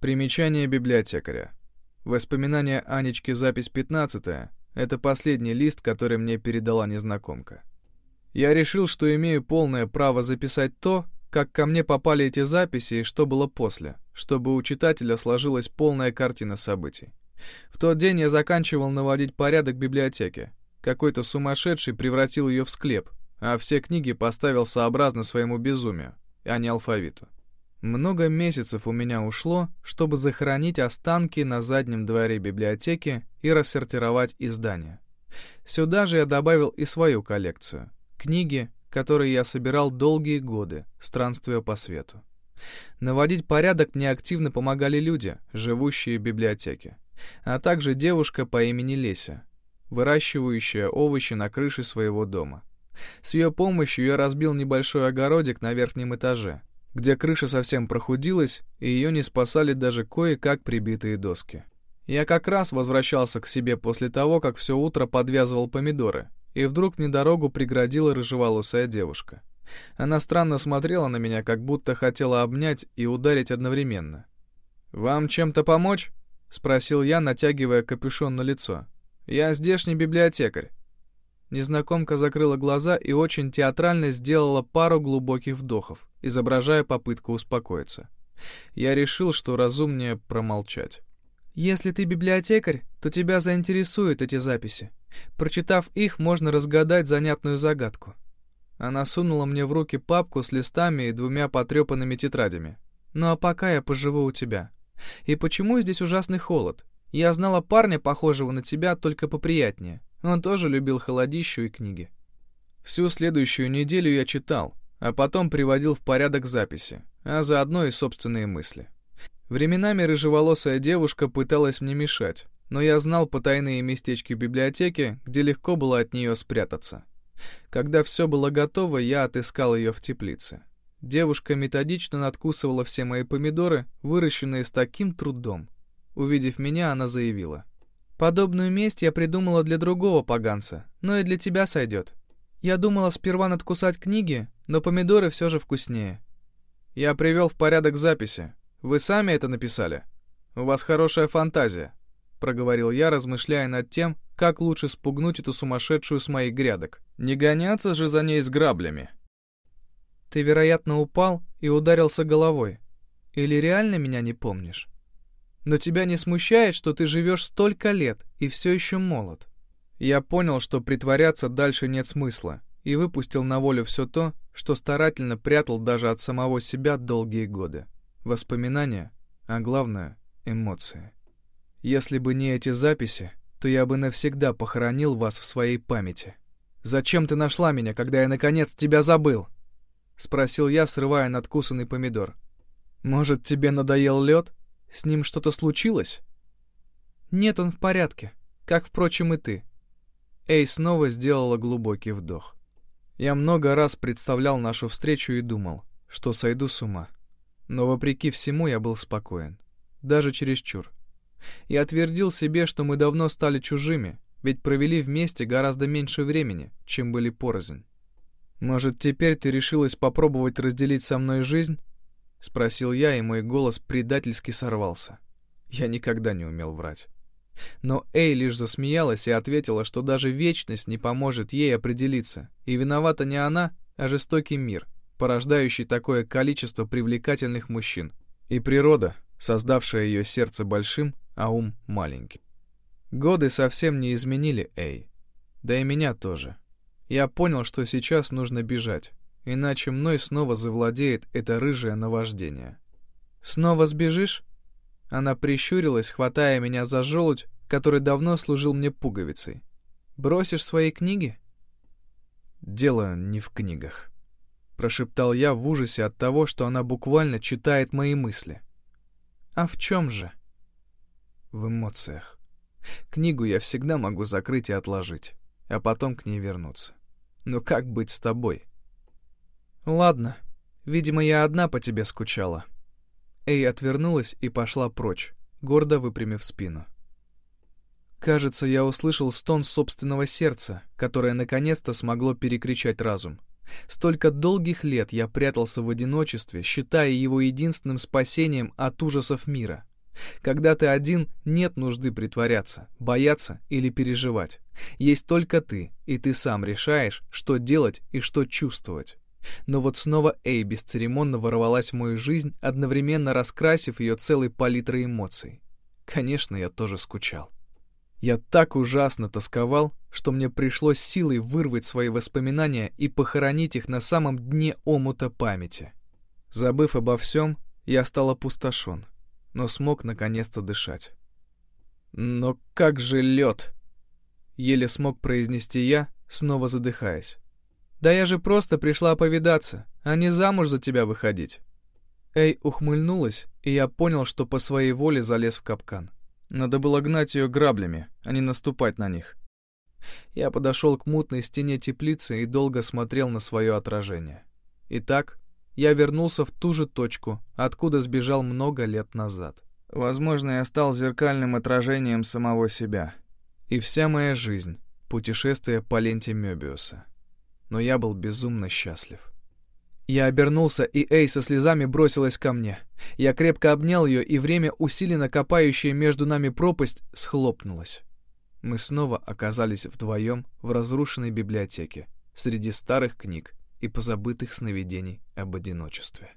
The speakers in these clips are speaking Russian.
Примечание библиотекаря. Воспоминания Анечки, запись 15 это последний лист, который мне передала незнакомка. Я решил, что имею полное право записать то, как ко мне попали эти записи и что было после, чтобы у читателя сложилась полная картина событий. В тот день я заканчивал наводить порядок в библиотеке. Какой-то сумасшедший превратил ее в склеп, а все книги поставил сообразно своему безумию, а не алфавиту. Много месяцев у меня ушло, чтобы захоронить останки на заднем дворе библиотеки и рассортировать издания. Сюда же я добавил и свою коллекцию. Книги, которые я собирал долгие годы, странствуя по свету. Наводить порядок мне активно помогали люди, живущие в библиотеке, а также девушка по имени Леся, выращивающая овощи на крыше своего дома. С ее помощью я разбил небольшой огородик на верхнем этаже, где крыша совсем прохудилась, и ее не спасали даже кое-как прибитые доски. Я как раз возвращался к себе после того, как все утро подвязывал помидоры, и вдруг мне дорогу преградила рыжеволосая девушка. Она странно смотрела на меня, как будто хотела обнять и ударить одновременно. «Вам чем-то помочь?» — спросил я, натягивая капюшон на лицо. «Я здешний библиотекарь». Незнакомка закрыла глаза и очень театрально сделала пару глубоких вдохов, изображая попытку успокоиться. Я решил, что разумнее промолчать. «Если ты библиотекарь, то тебя заинтересуют эти записи. Прочитав их, можно разгадать занятную загадку». Она сунула мне в руки папку с листами и двумя потрепанными тетрадями. «Ну а пока я поживу у тебя. И почему здесь ужасный холод? Я знала парня, похожего на тебя, только поприятнее. Он тоже любил холодищу и книги. Всю следующую неделю я читал, а потом приводил в порядок записи, а заодно и собственные мысли. Временами рыжеволосая девушка пыталась мне мешать, но я знал потайные местечки в библиотеке, где легко было от нее спрятаться. Когда все было готово, я отыскал ее в теплице. Девушка методично надкусывала все мои помидоры, выращенные с таким трудом. Увидев меня, она заявила — Подобную месть я придумала для другого поганца, но и для тебя сойдет. Я думала сперва надкусать книги, но помидоры все же вкуснее. Я привел в порядок записи. Вы сами это написали? У вас хорошая фантазия, проговорил я, размышляя над тем, как лучше спугнуть эту сумасшедшую с моих грядок. Не гоняться же за ней с граблями. Ты, вероятно, упал и ударился головой. Или реально меня не помнишь? Но тебя не смущает, что ты живешь столько лет и все еще молод. Я понял, что притворяться дальше нет смысла, и выпустил на волю все то, что старательно прятал даже от самого себя долгие годы. Воспоминания, а главное — эмоции. Если бы не эти записи, то я бы навсегда похоронил вас в своей памяти. «Зачем ты нашла меня, когда я наконец тебя забыл?» — спросил я, срывая надкусанный помидор. «Может, тебе надоел лед?» С ним что-то случилось? Нет, он в порядке, как, впрочем, и ты. Эй снова сделала глубокий вдох. Я много раз представлял нашу встречу и думал, что сойду с ума. Но вопреки всему я был спокоен. Даже чересчур. Я отвердил себе, что мы давно стали чужими, ведь провели вместе гораздо меньше времени, чем были порознь. Может, теперь ты решилась попробовать разделить со мной жизнь? — спросил я, и мой голос предательски сорвался. Я никогда не умел врать. Но Эй лишь засмеялась и ответила, что даже вечность не поможет ей определиться, и виновата не она, а жестокий мир, порождающий такое количество привлекательных мужчин, и природа, создавшая ее сердце большим, а ум маленьким. Годы совсем не изменили Эй, да и меня тоже. Я понял, что сейчас нужно бежать, иначе мной снова завладеет это рыжее наваждение. «Снова сбежишь?» Она прищурилась, хватая меня за желудь, который давно служил мне пуговицей. «Бросишь свои книги?» «Дело не в книгах», — прошептал я в ужасе от того, что она буквально читает мои мысли. «А в чем же?» «В эмоциях. Книгу я всегда могу закрыть и отложить, а потом к ней вернуться. Но как быть с тобой?» «Ладно. Видимо, я одна по тебе скучала». Эй отвернулась и пошла прочь, гордо выпрямив спину. Кажется, я услышал стон собственного сердца, которое наконец-то смогло перекричать разум. Столько долгих лет я прятался в одиночестве, считая его единственным спасением от ужасов мира — Когда ты один, нет нужды притворяться, бояться или переживать. Есть только ты, и ты сам решаешь, что делать и что чувствовать. Но вот снова Эй бесцеремонно ворвалась в мою жизнь, одновременно раскрасив ее целой палитрой эмоций. Конечно, я тоже скучал. Я так ужасно тосковал, что мне пришлось силой вырвать свои воспоминания и похоронить их на самом дне омута памяти. Забыв обо всем, я стал опустошен, но смог наконец-то дышать. «Но как же лед!» Еле смог произнести я, снова задыхаясь. «Да я же просто пришла повидаться, а не замуж за тебя выходить». Эй ухмыльнулась, и я понял, что по своей воле залез в капкан. Надо было гнать ее граблями, а не наступать на них. Я подошел к мутной стене теплицы и долго смотрел на свое отражение. Итак, я вернулся в ту же точку, откуда сбежал много лет назад. Возможно, я стал зеркальным отражением самого себя. И вся моя жизнь — путешествие по ленте Мёбиуса но я был безумно счастлив. Я обернулся, и Эй со слезами бросилась ко мне. Я крепко обнял ее, и время, усиленно копающее между нами пропасть, схлопнулось. Мы снова оказались вдвоем в разрушенной библиотеке, среди старых книг и позабытых сновидений об одиночестве.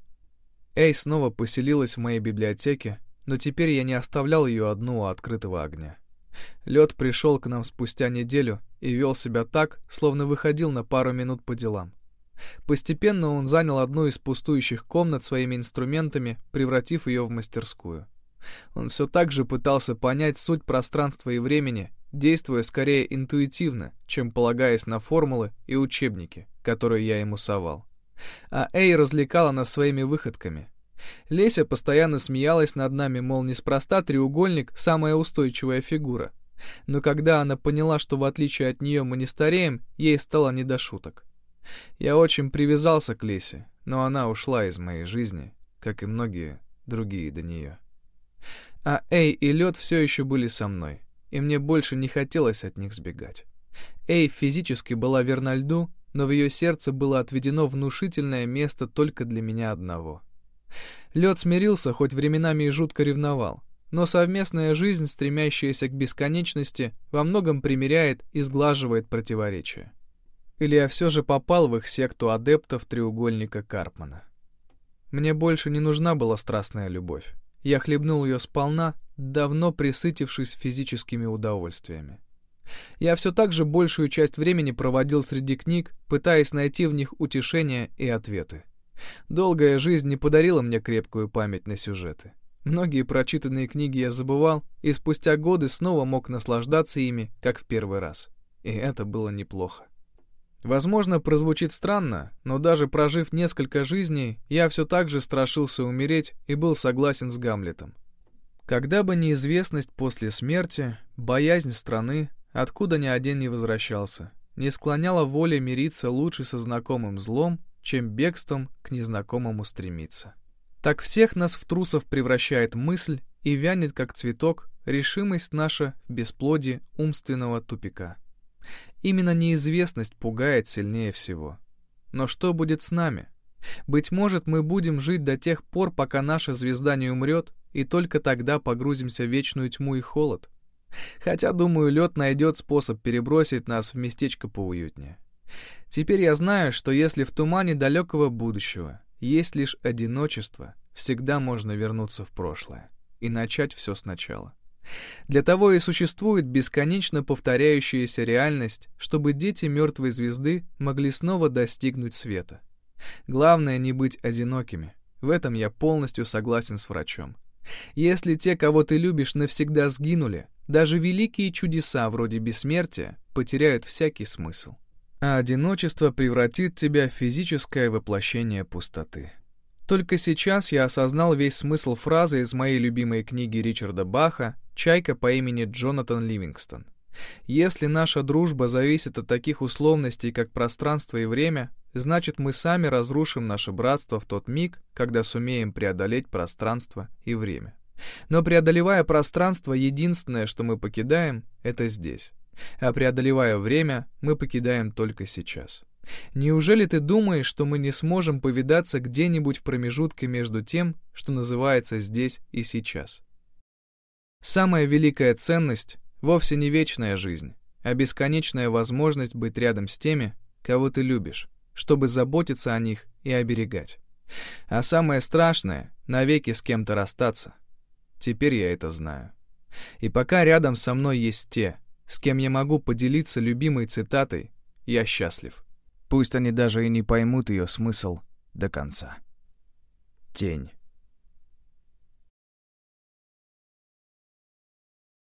Эй снова поселилась в моей библиотеке, но теперь я не оставлял ее одну у открытого огня. Лед пришел к нам спустя неделю и вел себя так, словно выходил на пару минут по делам. Постепенно он занял одну из пустующих комнат своими инструментами, превратив ее в мастерскую. Он все так же пытался понять суть пространства и времени, действуя скорее интуитивно, чем полагаясь на формулы и учебники, которые я ему совал. А Эй развлекала нас своими выходками. Леся постоянно смеялась над нами, мол, неспроста треугольник — самая устойчивая фигура. Но когда она поняла, что в отличие от нее мы не стареем, ей стало не до шуток. Я очень привязался к Лесе, но она ушла из моей жизни, как и многие другие до нее. А Эй и Лед все еще были со мной, и мне больше не хотелось от них сбегать. Эй физически была верна льду, но в ее сердце было отведено внушительное место только для меня одного. Лед смирился, хоть временами и жутко ревновал, но совместная жизнь, стремящаяся к бесконечности, во многом примиряет и сглаживает противоречия. Или я все же попал в их секту адептов треугольника Карпмана. Мне больше не нужна была страстная любовь. Я хлебнул ее сполна, давно присытившись физическими удовольствиями. Я все так же большую часть времени проводил среди книг, пытаясь найти в них утешения и ответы. Долгая жизнь не подарила мне крепкую память на сюжеты. Многие прочитанные книги я забывал, и спустя годы снова мог наслаждаться ими, как в первый раз. И это было неплохо. Возможно, прозвучит странно, но даже прожив несколько жизней, я все так же страшился умереть и был согласен с Гамлетом. Когда бы неизвестность после смерти, боязнь страны, откуда ни один не возвращался, не склоняла воле мириться лучше со знакомым злом, чем бегством к незнакомому стремиться. Так всех нас в трусов превращает мысль и вянет, как цветок, решимость наша в бесплодии умственного тупика. Именно неизвестность пугает сильнее всего. Но что будет с нами? Быть может, мы будем жить до тех пор, пока наша звезда не умрет, и только тогда погрузимся в вечную тьму и холод. Хотя, думаю, лед найдет способ перебросить нас в местечко поуютнее. Теперь я знаю, что если в тумане далекого будущего есть лишь одиночество, всегда можно вернуться в прошлое и начать все сначала. Для того и существует бесконечно повторяющаяся реальность, чтобы дети мертвой звезды могли снова достигнуть света. Главное не быть одинокими. В этом я полностью согласен с врачом. Если те, кого ты любишь, навсегда сгинули, даже великие чудеса вроде бессмертия потеряют всякий смысл а одиночество превратит тебя в физическое воплощение пустоты. Только сейчас я осознал весь смысл фразы из моей любимой книги Ричарда Баха «Чайка по имени Джонатан Ливингстон». Если наша дружба зависит от таких условностей, как пространство и время, значит мы сами разрушим наше братство в тот миг, когда сумеем преодолеть пространство и время. Но преодолевая пространство, единственное, что мы покидаем, это здесь. А преодолевая время, мы покидаем только сейчас. Неужели ты думаешь, что мы не сможем повидаться где-нибудь в промежутке между тем, что называется здесь и сейчас? Самая великая ценность — вовсе не вечная жизнь, а бесконечная возможность быть рядом с теми, кого ты любишь, чтобы заботиться о них и оберегать. А самое страшное — навеки с кем-то расстаться. Теперь я это знаю. И пока рядом со мной есть те, с кем я могу поделиться любимой цитатой, я счастлив. Пусть они даже и не поймут ее смысл до конца. Тень.